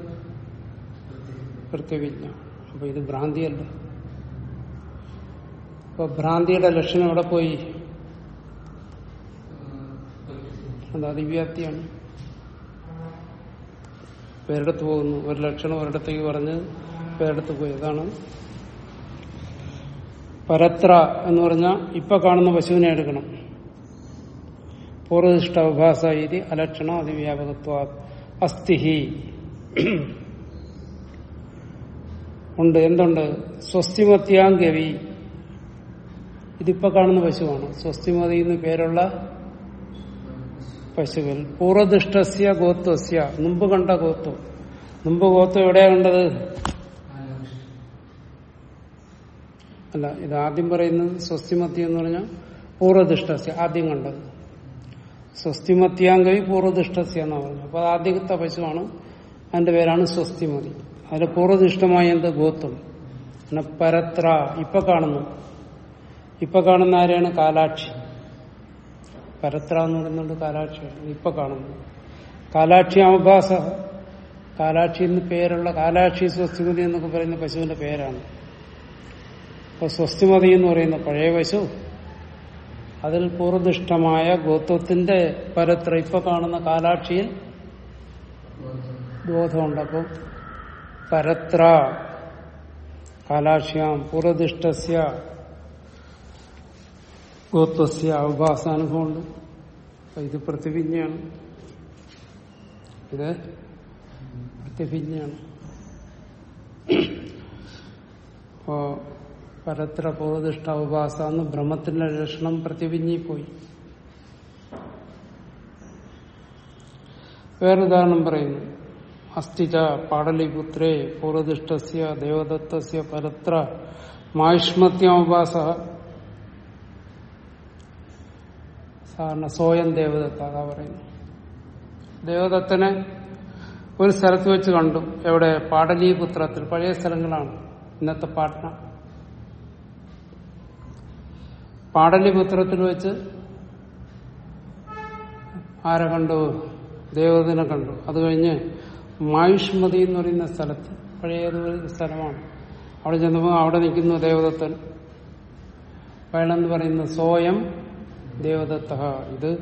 പ്രത്യവിജ്ഞ. അപ്പോൾ ഇത് ഭ്രാന്തിയല്ല. അപ്പോൾ ഭ്രാന്തിയുടെ ലക്ഷണം എവിടെ പോയി? അത് അതിവ്യാപ്തിയാണ് പേരെടുത്ത് പോകുന്നു. ഒരു ലക്ഷണം ഒരിടത്തേക്ക് പറഞ്ഞ് പേരെടുത്ത് പോയി. അതാണ് പരത്ര എന്ന് പറഞ്ഞാൽ ഇപ്പൊ കാണുന്ന പശുവിനെ എടുക്കണം. പൂർവദിഷ്ട അവഭാസ രീതി അലക്ഷണം അതിവ്യാപകത്വ അസ്ഥിഹി. ഉണ്ട്. എന്തുണ്ട്? സ്വസ്തിമത്യാം ഗവി ഇതിപ്പോ കാണുന്ന പശുവാണ്. സ്വസ്തിമതി എന്ന് പേരുള്ള പശുവിൽ പൂർവദിഷ്ടസ്യ ഗോത്വസ്യ. മുമ്പ് കണ്ട ഗോത്വം. മുമ്പ് ഗോത്വം എവിടെയാ കണ്ടത്? അല്ല ഇത് ആദ്യം പറയുന്നത് സ്വസ്തിമത്യ എന്ന് പറഞ്ഞാൽ പൂർവദിഷ്ടസ്യ ആദ്യം കണ്ടത്. സ്വസ്തിമത്യാങ്കവി പൂർവദിഷ്ടസ്യ എന്നാ പറഞ്ഞു അപ്പൊ ആദ്യത്തെ പശുവാണ്. അതിന്റെ പേരാണ് സ്വസ്തിമതി. അതിൽ പൂർവദിഷ്ടമായ എന്ത്? ഗോത്വം. പരത്ര. ഇപ്പൊ കാണുന്നു. ഇപ്പൊ കാണുന്ന ആരെയാണ് കാലാക്ഷി. പരത്ര എന്ന് പറയുന്നുണ്ട് കാലാക്ഷിയാണ് ഇപ്പൊ കാണുന്നു. കാലാക്ഷി അവഭാസ കാലാക്ഷി എന്ന് പേരുള്ള കാലാക്ഷി സ്വസ്തിമതി എന്നൊക്കെ പറയുന്ന പശുവിന്റെ പേരാണ്. അപ്പൊ സ്വസ്തിമതി എന്ന് പറയുന്ന പഴയ പശു അതിൽ പൂർവദിഷ്ടമായ ഗോത്വത്തിന്റെ പരത്ര ഇപ്പൊ കാണുന്ന കാലാക്ഷിയിൽ ബോധമുണ്ട്. അപ്പം പരത്ര കാലാക്ഷ്യാം പൂർവദിഷ്ടസ്യ ഗോത്വസ്യ അവഭാസാനുഭവമുണ്ട് ഇത് പ്രതിഭിജ്ഞയാണ് ഇത് പ്രതിഭിജ്ഞയാണ് അപ്പോ പരത്ര പൂർവദിഷ്ട ഉപാസ എന്ന് ബ്രഹ്മത്തിന്റെ ലക്ഷണം പ്രതിഭിഞ്ഞിപ്പോയി വേറൊരുദാഹരണം പറയുന്നു. അസ്ഥിജ പാടലിപുത്രേ പൂർവദിഷ്ടസ്യ ദേവദത്തസ്യ പരത്ര മായുഷ്മത്യോപാസ സാധാരണ സ്വയം ദേവദത്ത അതാ പറയുന്നു ദേവദത്തനെ ഒരു സ്ഥലത്ത് വെച്ച് കണ്ടു. എവിടെ? പാടലീപുത്രത്തിൽ. പഴയ സ്ഥലങ്ങളാണ്. ഇന്നത്തെ പാട്ന. പാടലിപുത്രത്തിൽ വെച്ച് ആരെ കണ്ടു? ദേവതനെ കണ്ടു. അത് കഴിഞ്ഞ് മായുഷ്മതി എന്ന് പറയുന്ന സ്ഥലത്ത് പഴയ ഒരു സ്ഥലമാണ്. അവിടെ ചെന്നപ്പോൾ അവിടെ നിൽക്കുന്നു ദേവദത്തൻ. അയാളെന്ന് പറയുന്ന സ്വയം ദേവദത്ത ഇത്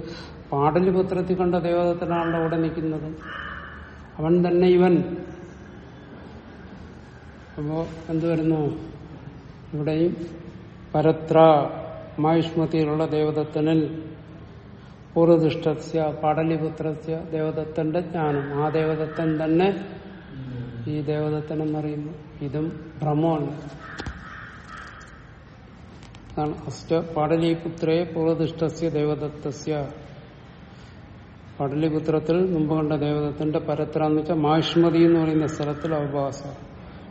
പാടലിപുത്രത്തിൽ കണ്ട ദേവദത്തനാണല്ലോ അവിടെ നിൽക്കുന്നത്. അവൻ തന്നെ ഇവൻ. അപ്പോ എന്തുവരുന്നു ഇവിടെയും പരത്ര മായുഷ്മതിയിലുള്ള ദേവദത്തനിൽ പൂർവദിഷ്ടസ്യ പാടലിപുത്രസ്യ ദേവദത്തന്റെ ജ്ഞാനം. ആ ദേവദത്തൻ തന്നെ ഈ ദേവദത്തൻ എന്നറിയുന്നു. ഇതും ഭ്രമമാണ് അഷ്ട പാടലിപുത്രേ പൂർവദിഷ്ടസ്യ ദേവദത്തസ്യ. പാടലിപുത്രത്തിൽ മുമ്പ് കണ്ട ദേവദത്തന്റെ പരത്ര എന്ന് വെച്ചാൽ മാഷ്മതി എന്ന് പറയുന്ന സ്ഥലത്തിൽ അവകാശ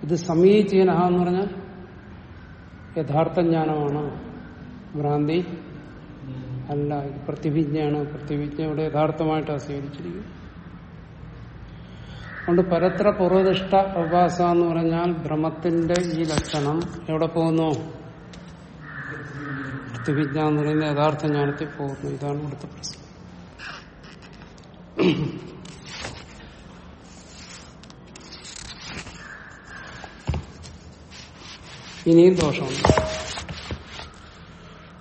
ഇത് സമീചീന എന്ന് പറഞ്ഞാൽ യഥാർത്ഥ ജ്ഞാനമാണ് ഭ്രാന്തി അല്ല ഇത് പ്രതിവിജ്ഞയാണ്. പ്രതിവിജ്ഞ ഇവിടെ യഥാർത്ഥമായിട്ടാണ് സ്വീകരിച്ചിരിക്കുന്നത് അതുകൊണ്ട് പരത്ര പൂർവദിഷ്ട അവഭാസ എന്ന് പറഞ്ഞാൽ ഭ്രമത്തിന്റെ ഈ ലക്ഷണം എവിടെ പോകുന്നു? പ്രതിവിജ്ഞ എന്ന് പറയുന്ന യഥാർത്ഥ ജ്ഞാനത്തിൽ പോകുന്നു. ഇതാണ് ഇവിടുത്തെ പ്രശ്നം. ഇനിയും ദോഷമുണ്ട്.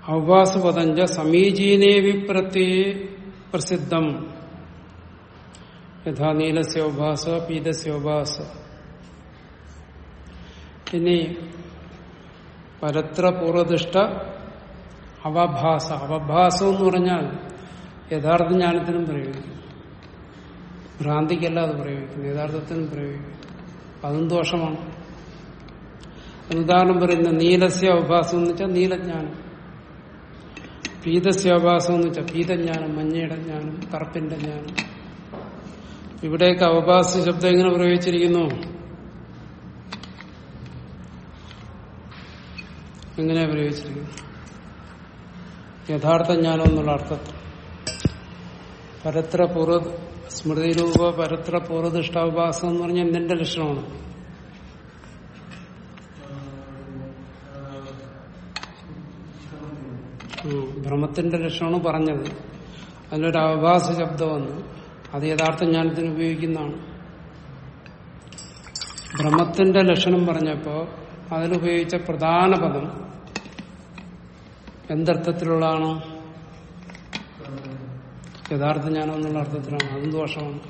അവഭാസപദഞ്ച സമീചീനേ വിപ്രത്തി പ്രസിദ്ധം. യഥാ നീലസ്യോഭാസ പീതസ്യോഭാസ ഇനി പരത്ര പൂർവദിഷ്ട അവഭാസ. അവഭാസം എന്ന് പറഞ്ഞാൽ യഥാർത്ഥ ജ്ഞാനത്തിനും പ്രയോഗിക്കും. ഭ്രാന്തിക്കല്ല അത് പ്രയോഗിക്കുന്നു യഥാർത്ഥത്തിനും പ്രയോഗിക്കും. അതും ദോഷമാണ്. ഉദാഹരണം പറയുന്ന നീലസ്യ അവഭാസം എന്ന് വെച്ചാൽ നീലജ്ഞാനം. പീതസ്യ അവഭാസം എന്ന് വെച്ചാൽ പീതജ്ഞാനം മഞ്ഞയുടെ ജ്ഞാനം കറുപ്പിന്റെ ജ്ഞാനം. ഇവിടെയൊക്കെ അവഭാസ ശബ്ദം എങ്ങനെ പ്രയോഗിച്ചിരിക്കുന്നു? എങ്ങനെയാ പ്രയോഗിച്ചിരിക്കുന്നു യഥാർത്ഥ ജ്ഞാനം എന്നുള്ള അർത്ഥത്തിൽ പരത്ര പൂർവ സ്മൃതിരൂപ പരത്ര പൂർവദിഷ്ടാവഭാസം എന്ന് പറഞ്ഞാൽ എന്തിന്റെ ലക്ഷണമാണ്. ഭ്രമത്തിന്റെ ലക്ഷണമാണ് പറഞ്ഞത്. അതിലൊരു അവഭാസ ശബ്ദം വന്നു. അത് യഥാർത്ഥ ജ്ഞാനത്തിന് ഉപയോഗിക്കുന്നതാണ്. ഭ്രമത്തിന്റെ ലക്ഷണം പറഞ്ഞപ്പോ അതിലുപയോഗിച്ച പ്രധാന പദം എന്തർത്ഥത്തിലുള്ളതാണ്? യഥാർത്ഥ ജ്ഞാനം എന്നുള്ള അർത്ഥത്തിലാണ്. അതും ദോഷമാണ്.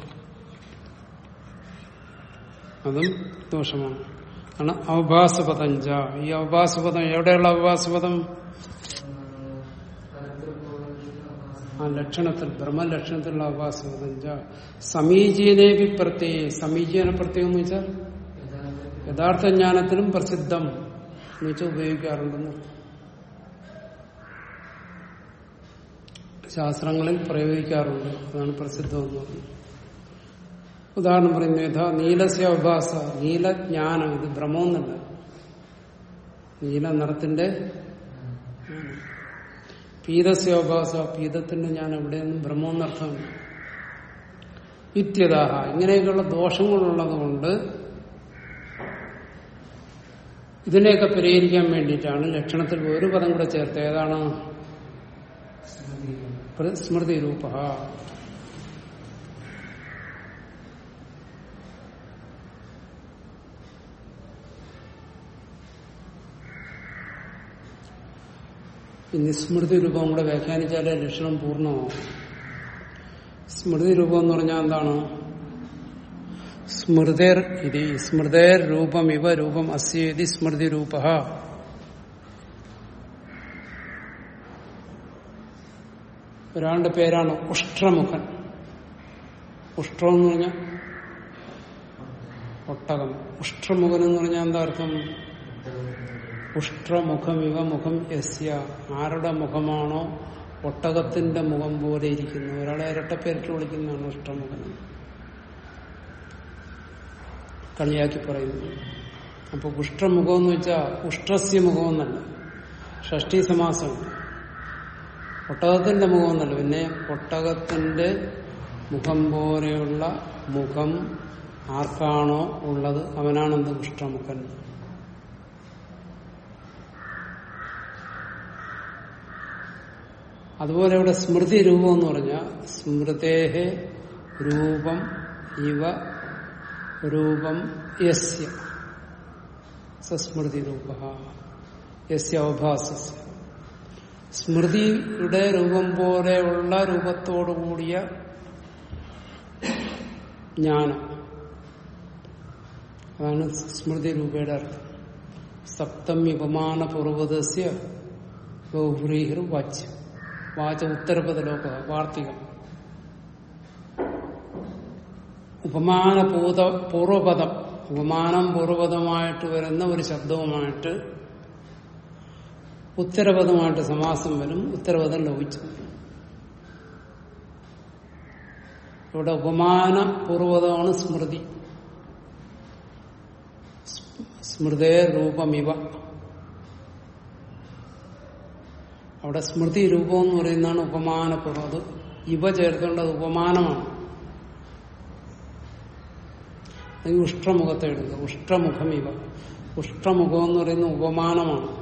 അതും ദോഷമാണ്. ആണ് അവഭാസപദഞ്ച. ഈ അവഭാസപദം എവിടെയുള്ള അവഭാസപദം? ആ ലക്ഷണത്തിൽ ബ്രഹ്മലക്ഷണത്തിലുള്ള അവഭാസപദഞ്ച. സമീചീനേവി പ്രത്യയ. സമീചീന പ്രത്യയം എന്ന് വെച്ചാൽ യഥാർത്ഥ ജ്ഞാനത്തിനും പ്രസിദ്ധം എന്ന് വെച്ചാൽ ഉപയോഗിക്കാറുണ്ടെന്ന്. ശാസ്ത്രങ്ങളിൽ പ്രയോഗിക്കാറുണ്ട്. അതാണ് പ്രസിദ്ധം എന്ന് പറയുന്നത് ഉദാഹരണം പറയുന്നത് യഥാ നീലസ്യ ഉപാസ നീലജ്ഞാനം ഇത് ഭ്രമമൊന്നുമില്ല നീല നിറത്തിന്റെ. പീതസ്യ ഉപാസ പീതത്തിന്റെ ഞാൻ എവിടെയൊന്നും ഭ്രമമെന്നർത്ഥമാണ് ഇത്യതാഹ ഇങ്ങനെയൊക്കെയുള്ള ദോഷങ്ങളുള്ളത് കൊണ്ട് ഇതിനെയൊക്കെ പരിഹരിക്കാൻ വേണ്ടിയിട്ടാണ് ലക്ഷണത്തിൽ ഒരു പദം കൂടെ ചേർത്ത് ഏതാണ്? സ്മൃതി രൂപ ഇനി സ്മൃതി രൂപം കൂടെ വ്യാഖ്യാനിച്ചാലേ ലക്ഷണം പൂർണമാവും സ്മൃതി രൂപം എന്ന് പറഞ്ഞാൽ എന്താണ്? സ്മൃതേർ ഇതി സ്മൃതേർ രൂപം ഇവ രൂപം അസ്യേതി സ്മൃതി രൂപ ഒരാളുടെ പേരാണ് ഉഷ്ട്രമുഖൻ. ഉഷ്ട്രം എന്ന് പറഞ്ഞാൽ ഒട്ടകം. ഉഷ്ട്രമുഖൻ എന്ന് പറഞ്ഞാൽ എന്താ അർത്ഥം? ഉഷ്ട്രമുഖം ഇവ മുഖം യസ്യ. ആരുടെ മുഖമാണോ ഒട്ടകത്തിന്റെ മുഖം പോലെ ഇരിക്കുന്നു ഒരാളെ ഇരട്ടപ്പേരിട്ട് വിളിക്കുന്നതാണ് ഉഷ്ട്രമുഖൻ കളിയാക്കി പറയുന്നു. അപ്പൊ ഉഷ്ട്രമുഖം എന്ന് വെച്ചാൽ ഉഷ്ട്രസ്യ മുഖം എന്നല്ല. ഷഷ്ടി സമാസം. ഒട്ടകത്തിന്റെ മുഖം എന്നല്ല പിന്നെ ഒട്ടകത്തിന്റെ മുഖം പോലെയുള്ള മുഖം ആർക്കാണോ ഉള്ളത്? അവനാണെന്ത് കൃഷ്ണമുഖൻ അതുപോലെ ഇവിടെ സ്മൃതി രൂപം എന്ന് പറഞ്ഞാൽ സ്മൃതേഹ രൂപം ഇവ രൂപം യസ്യ. സസ്മൃതി രൂപ. യസ്യ അവഭാസസ്യ. സ്മൃതിയുടെ രൂപം പോലെയുള്ള രൂപത്തോടുകൂടിയ ജ്ഞാനം. അതാണ് സ്മൃതി രൂപയുടെ അർത്ഥം. സപ്തം ഉപമാന പൂർവതസ്യ ബഹുഹ്രീഹിർ വാച്ച് വാച ഉത്തരപദലോക വാർത്തികം. ഉപമാനപൂത പൂർവപദം ഉപമാനം പൂർവപദമായിട്ട് വരുന്ന ഒരു ശബ്ദവുമായിട്ട് ഉത്തരപദമായിട്ട് സമാസം വരും ഉത്തരപദം ലോപിച്ചു ഇവിടെ ഉപമാന സ്മൃതി. സ്മൃതേ രൂപമിവ. അവിടെ സ്മൃതി രൂപം എന്ന് പറയുന്നതാണ് ഉപമാനപൂർവം. അത് ഇവ ചേർത്തേണ്ടത് ഉപമാനമാണ്. ഉഷ്ട്രമുഖത്തെ എടുക്കുക ഉഷ്ട്രമുഖം ഇവ ഉഷ്ട്രമുഖം എന്ന് പറയുന്ന ഉപമാനമാണ്.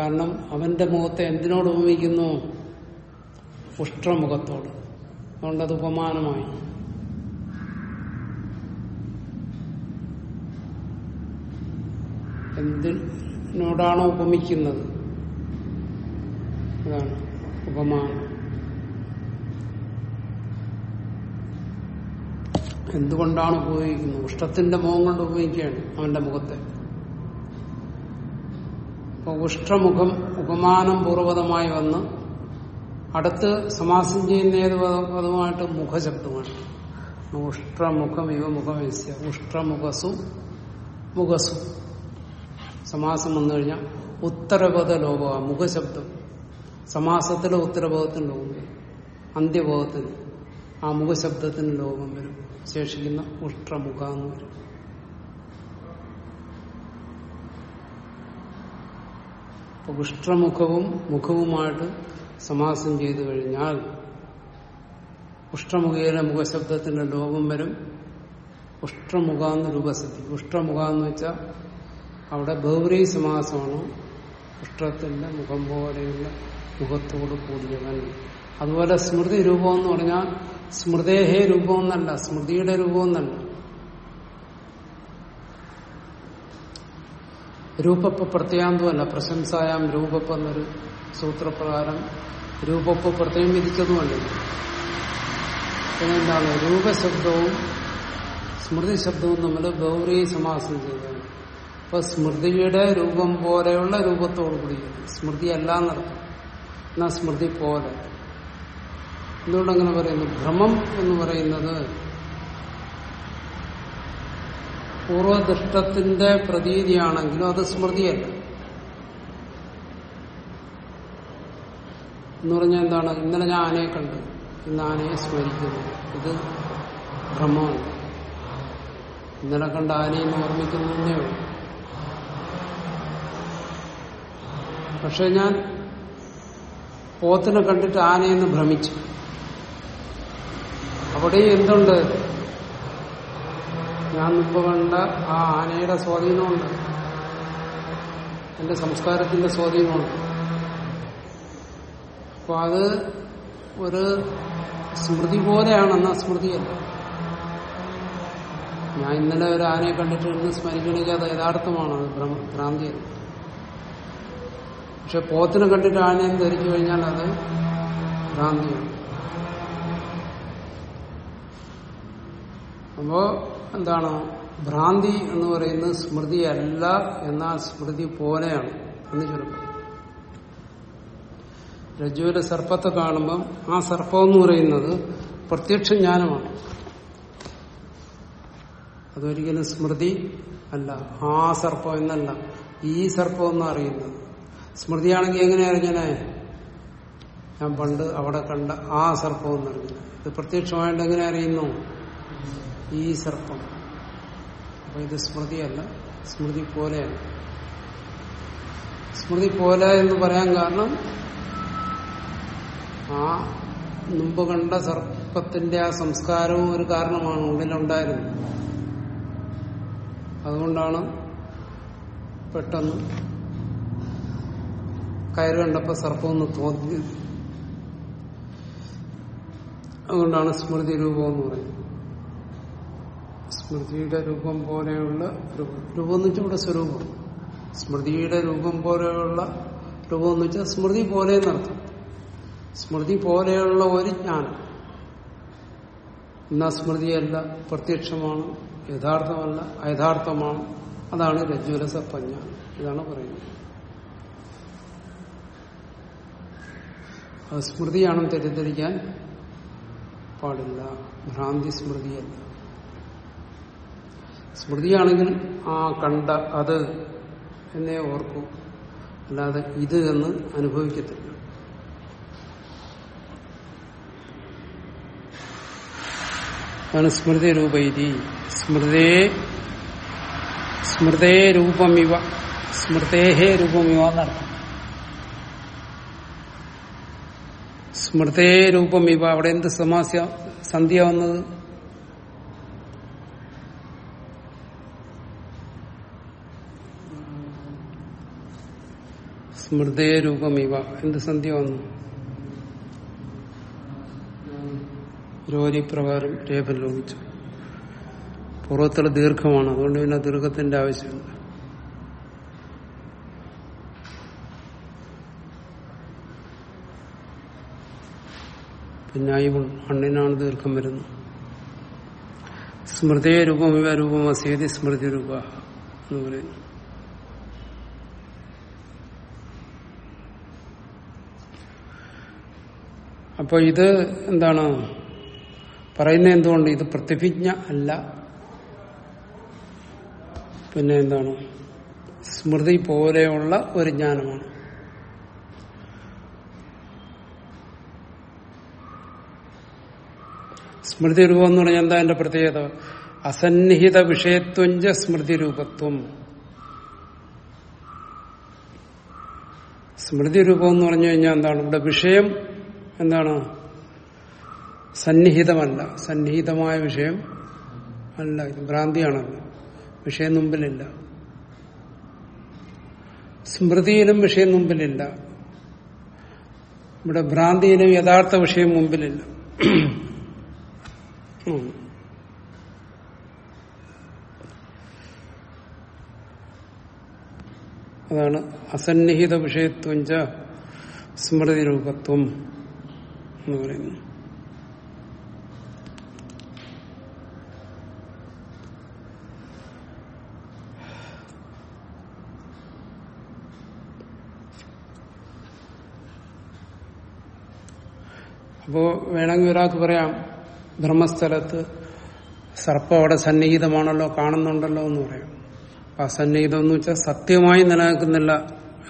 കാരണം അവന്റെ മുഖത്തെ എന്തിനോട് ഉപമിക്കുന്നു? ഉഷ്ട്രമുഖത്തോട് അതുകൊണ്ട് അത് ഉപമാനമായി. എന്തിനോടാണോ ഉപമിക്കുന്നത്? അതാണ് ഉപമാനം. എന്തുകൊണ്ടാണ് ഉപയോഗിക്കുന്നത് ഉഷ്ടത്തിന്റെ മുഖം കൊണ്ട് ഉപയോഗിക്കുകയാണ് അവന്റെ മുഖത്തെ. അപ്പൊ ഉഷ്ട്രമുഖം ഉപമാനം പൂർവതമായി വന്ന് അടുത്ത് സമാസം ചെയ്യുന്ന ഏത് പദവുമായിട്ട് മുഖശബ്ദമാണ്. ഉഷ്ട്രമുഖം ഇവ മുഖമേസ്യ ഉഷ്ട്രമുഖസു മുഖസു. സമാസം വന്നു കഴിഞ്ഞാൽ ഉത്തരപദ ലോപ മുഖശബ്ദം. സമാസത്തിലെ ഉത്തരപദത്തിന് ലോകം വരും. അന്ത്യബോധത്തിന് ആ മുഖശബ്ദത്തിന് ലോകം വരും. ശേഷിക്കുന്ന ഉഷ്ട്രമുഖ എന്ന് വരും. ഉഷ്ട്രമുഖവും മുഖവുമായിട്ട് സമാസം ചെയ്തു കഴിഞ്ഞാൽ ഉഷ്ട്രമുഖയിലെ മുഖശബ്ദത്തിന്റെ ലോകം വരും. ഉഷ്ട്രമുഖാന്ന് രൂപസിദ്ധി. ഉഷ്ട്രമുഖ എന്ന് വെച്ചാൽ അവിടെ ബൗരി സമാസമാണ് ഉഷ്ട്രത്തിന്റെ മുഖം പോലെയുള്ള മുഖത്തോട് കൂടിയവൻ. അതുപോലെ സ്മൃതി രൂപം എന്ന് പറഞ്ഞാൽ സ്മൃതേഹേ രൂപമെന്നല്ല സ്മൃതിയുടെ രൂപം രൂപപ്പ് പ്രത്യാന്തമല്ല പ്രശംസായാം രൂപപ്പ് എന്നൊരു സൂത്രപ്രകാരം രൂപപ്പ് പ്രത്യേകം വിധിച്ചതുമല്ല പിന്നെന്താണ്? രൂപശബ്ദവും സ്മൃതി ശബ്ദവും തമ്മിൽ ഗൗരി സമാസം ചെയ്തതാണ് അപ്പൊ സ്മൃതിയുടെ രൂപം പോലെയുള്ള രൂപത്തോട് കൂടി സ്മൃതി അല്ല എന്നർത്ഥം. എന്നാ സ്മൃതി പോലെ. എന്തുകൊണ്ടങ്ങനെ പറയുന്നു? ഭ്രമം എന്ന് പറയുന്നത് പൂർവദൃഷ്ടത്തിന്റെ പ്രതീതിയാണെങ്കിലും അത് സ്മൃതിയല്ല. എന്ന് പറഞ്ഞാൽ എന്താണ്? ഇന്നലെ ഞാൻ ആനയെ കണ്ടു. ഇന്ന് ആനയെ സ്മരിക്കുന്നു. ഇത് ഭ്രമമാണ് ഇന്നലെ കണ്ട ആനയെന്ന് ഓർമ്മിക്കുന്നതേ ഉള്ളൂ. പക്ഷെ ഞാൻ പോത്തിനെ കണ്ടിട്ട് ആനയെന്ന് ഭ്രമിച്ചു. അവിടെ എന്തുണ്ട്? ഞാൻ മുമ്പ് കണ്ട ആ ആനയുടെ സ്വാധീനമുണ്ട്. എന്റെ സംസ്കാരത്തിന്റെ സ്വാധീനമുണ്ട്. അപ്പൊ അത് ഒരു സ്മൃതി പോലെയാണെന്നാ സ്മൃതിയല്ല. ഞാൻ ഇന്നലെ ഒരു ആനയെ കണ്ടിട്ട് ഇന്ന് സ്മരിക്കണമെങ്കിൽ അത് യഥാർത്ഥമാണ് അത് ഭ്രാന്തിയല്ല. പക്ഷെ പോത്തിനെ കണ്ടിട്ട് ആനയെ ധരിച്ചു കഴിഞ്ഞാൽ അത് ഭ്രാന്തിയാണ്. അപ്പോ എന്താണ്? ഭ്രാന്തി എന്ന് പറയുന്നത് സ്മൃതിയല്ല എന്നാൽ സ്മൃതി പോലെയാണ് എന്ന് ചുരുക്കം. രജ്ജുവിലെ സർപ്പത്തെ കാണുമ്പം ആ സർപ്പം എന്ന് പറയുന്നത് പ്രത്യക്ഷ ജ്ഞാനമാണ്. അതൊരിക്കലും സ്മൃതി അല്ല. ആ സർപ്പം എന്നല്ല. ഈ സർപ്പം എന്ന് അറിയുന്നത് സ്മൃതിയാണെങ്കിൽ എങ്ങനെ അറിഞ്ഞനെ ഞാൻ പണ്ട് അവിടെ കണ്ട ആ സർപ്പം എന്നറിഞ്ഞു ഇത് പ്രത്യക്ഷമായിട്ട് എങ്ങനെ അറിയുന്നു? ഈ സർപ്പം. അപ്പൊ ഇത് സ്മൃതിയല്ല സ്മൃതി പോലെയാണ് സ്മൃതി പോലെ എന്ന് പറയാൻ കാരണം ആ മുമ്പ് കണ്ട സർപ്പത്തിന്റെ ആ സംസ്കാരവും ഒരു കാരണമാണ് ഉള്ളിലുണ്ടായിരുന്നത്. അതുകൊണ്ടാണ് പെട്ടെന്ന് കയറ് കണ്ടപ്പോ സർപ്പമെന്ന് തോന്നിയത്. അതുകൊണ്ടാണ് സ്മൃതി രൂപം എന്ന് പറയുന്നത്. സ്മൃതിയുടെ രൂപം പോലെയുള്ള രൂപം എന്ന് വെച്ചാൽ ഇവിടെ സ്വരൂപം. സ്മൃതിയുടെ രൂപം പോലെയുള്ള രൂപം എന്ന് വെച്ചാൽ സ്മൃതി പോലെ എന്നർത്ഥം. സ്മൃതി പോലെയുള്ള ഒരു ജ്ഞാനം. എന്നാ സ്മൃതിയല്ല പ്രത്യക്ഷമാണ് യഥാർത്ഥമല്ല അയഥാർത്ഥമാണ്. അതാണ് രജ്ജുരസ പഞ്ഞ ഇതാണ് പറയുന്നത്. അത് സ്മൃതിയാണെന്ന് തെറ്റിദ്ധരിക്കാൻ പാടില്ല. ഭ്രാന്തി സ്മൃതിയല്ല. സ്മൃതിയാണെങ്കിൽ ആ കണ്ട അത് എന്നെ ഓർക്കും. അല്ലാതെ ഇത് എന്ന് അനുഭവിക്കത്തില്ല. അതാണ് സ്മൃതി രൂപയിതി സ്മൃതേ സ്മൃതേ രൂപമിവ സ്മൃതേഹേ രൂപമിവ എന്നർത്ഥം. സ്മൃതേ രൂപമിവ. അവിടെ എന്ത് സമാസ്യ സന്ധ്യ വന്നത്? സ്മൃതേ രൂപം ഇവ. എന്ത് സന്ധ്യ വന്നു? രോരി പ്രകാരം രേഖ ലോപിച്ചു. പൂർവത്തിൽ ദീർഘമാണ്. അതുകൊണ്ട് പിന്നെ ദീർഘത്തിന്റെ ആവശ്യമില്ല. പിന്നെ ഈ മണ്ണിനാണ് ദീർഘം വരുന്നത്. സ്മൃതിയെ രൂപം ഇവ രൂപമസേതി സ്മൃതി രൂപ എന്ന് പറയുന്നു. അപ്പൊ ഇത് എന്താണ്? പറയുന്ന എന്തുകൊണ്ട്? ഇത് പ്രതിഭിജ്ഞ അല്ല. പിന്നെ എന്താണ്? സ്മൃതി പോലെയുള്ള ഒരു ജ്ഞാനമാണ്. സ്മൃതി രൂപം എന്ന് പറഞ്ഞാൽ എന്താ എന്റെ പ്രത്യേകത? അസന്നിഹിത വിഷയത്വഞ്ച സ്മൃതി രൂപത്വം. സ്മൃതി രൂപം എന്ന് പറഞ്ഞു കഴിഞ്ഞാൽ എന്താണ്? ഇവിടെ വിഷയം എന്താണ്? സന്നിഹിതമല്ല. സന്നിഹിതമായ വിഷയം അല്ല. ഇത് ഭ്രാന്തിയാണല്ലോ വിഷയം മുമ്പിലില്ല. സ്മൃതിയിലും വിഷയം മുമ്പിലില്ല. ഇവിടെ ഭ്രാന്തിയിലും യഥാർത്ഥ വിഷയം മുമ്പിലില്ല. അതാണ് അസന്നിഹിത വിഷയത്വഞ്ച സ്മൃതി രൂപത്വം എന്ന് പറയുന്നു. അപ്പോ വേണമെങ്കിൽ ഒരാൾക്ക് പറയാം ബ്രഹ്മസ്ഥലത്ത് സർപ്പം അവിടെ സന്നിഹിതമാണല്ലോ കാണുന്നുണ്ടല്ലോ എന്ന് പറയാം. അപ്പൊ അസന്നിഹിതം എന്ന് വെച്ചാൽ സത്യമായി നിലനിൽക്കുന്നില്ല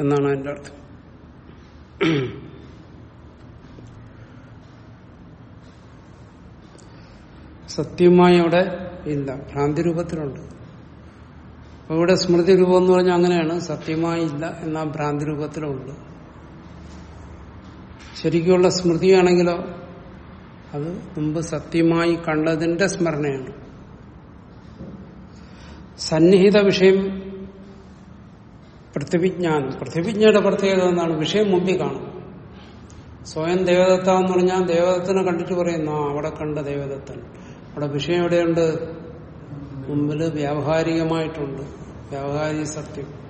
എന്നാണ് അതിന്റെ അർത്ഥം. സത്യമായി അവിടെ ഇല്ല ഭ്രാന്തി രൂപത്തിലുണ്ട് ഇവിടെ സ്മൃതി രൂപം എന്ന് പറഞ്ഞാൽ അങ്ങനെയാണ്. സത്യമായി ഇല്ല എന്നാൽ ഭ്രാന്തി രൂപത്തിലുണ്ട് ശരിക്കുള്ള സ്മൃതിയാണെങ്കിലോ അത് മുമ്പ് സത്യമായി കണ്ടതിന്റെ സ്മരണയാണ്. സന്നിഹിത വിഷയം പൃഥ്വിജ്ഞാനം. പൃഥ്വിജ്ഞയുടെ പ്രത്യേകത എന്നാണ് വിഷയം മുമ്പിൽ കാണും. സ്വയം ദേവദത്ത എന്ന് പറഞ്ഞാൽ ദേവദത്തിനെ കണ്ടിട്ട് പറയുന്നു അവിടെ കണ്ട ദേവദത്തൻ. അവിടെ വിഷയം എവിടെയുണ്ട്? മുമ്പിൽ വ്യാവഹാരികമായിട്ടുണ്ട്. വ്യാവഹാരിക സത്യം.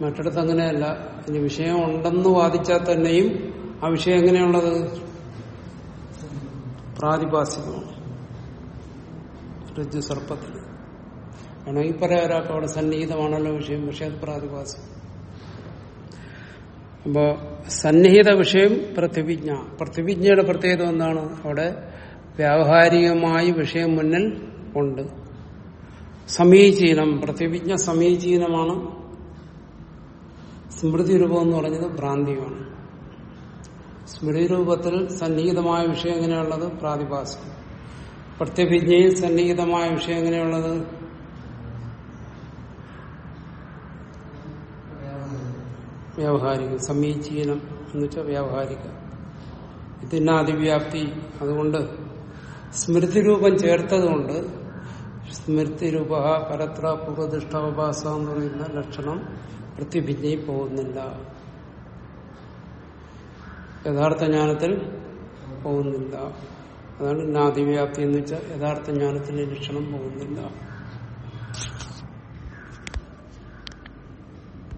മറ്റിടത്ത് അങ്ങനെയല്ല. ഇനി വിഷയം ഉണ്ടെന്ന് വാദിച്ചാൽ തന്നെയും ആ വിഷയം എങ്ങനെയുള്ളത്? പ്രാതിഭാസികമാണ്. രജ്ജു സർപ്പത്തിൽ വേണമെങ്കിൽ പറയാം ഒരാൾക്ക് അവിടെ സന്നിഹിതമാണല്ലോ വിഷയം പക്ഷെ അത് പ്രാതിഭാസികം. അപ്പോ സന്നിഹിത വിഷയം പ്രതിവിജ്ഞ പ്രതിവിജ്ഞയുടെ പ്രത്യേകത എന്താണ്? അവിടെ വ്യാവഹാരികമായി വിഷയം മുന്നിൽ ഉണ്ട്. സമീചീനം. പ്രതിവിജ്ഞ സമീചീനമാണ്. സ്മൃതി രൂപം എന്ന് പറഞ്ഞത് ഭ്രാന്തിയാണ് സ്മൃതി രൂപത്തിൽ സന്നിഹിതമായ വിഷയം എങ്ങനെയുള്ളത്? പ്രാതിഭാസം പ്രത്യഭിജ്ഞയിൽ സന്നിഹിതമായ വിഷയം എങ്ങനെയുള്ളത്? വ്യാവഹാരിക സമീചീനം എന്ന് വെച്ചാൽ വ്യാവഹാരിക. ഇതിന് അതിവ്യാപ്തി അതുകൊണ്ട് സ്മൃതിരൂപം ചേർത്തതുകൊണ്ട് സ്മൃതിരൂപ പരത്ര പൂർവദൃഷ്ടാവഭാസ എന്ന് പറയുന്ന ലക്ഷണം പ്രതിഭിജ്ഞയിൽ പോകുന്നില്ല. യഥാർത്ഥ ജ്ഞാനത്തിൽ പോകുന്നില്ല. അതാണ് നാദിവ്യാപ്തി എന്ന് വെച്ചാൽ യഥാർത്ഥ ജ്ഞാനത്തിന്റെ ലക്ഷണം പോകുന്നില്ല.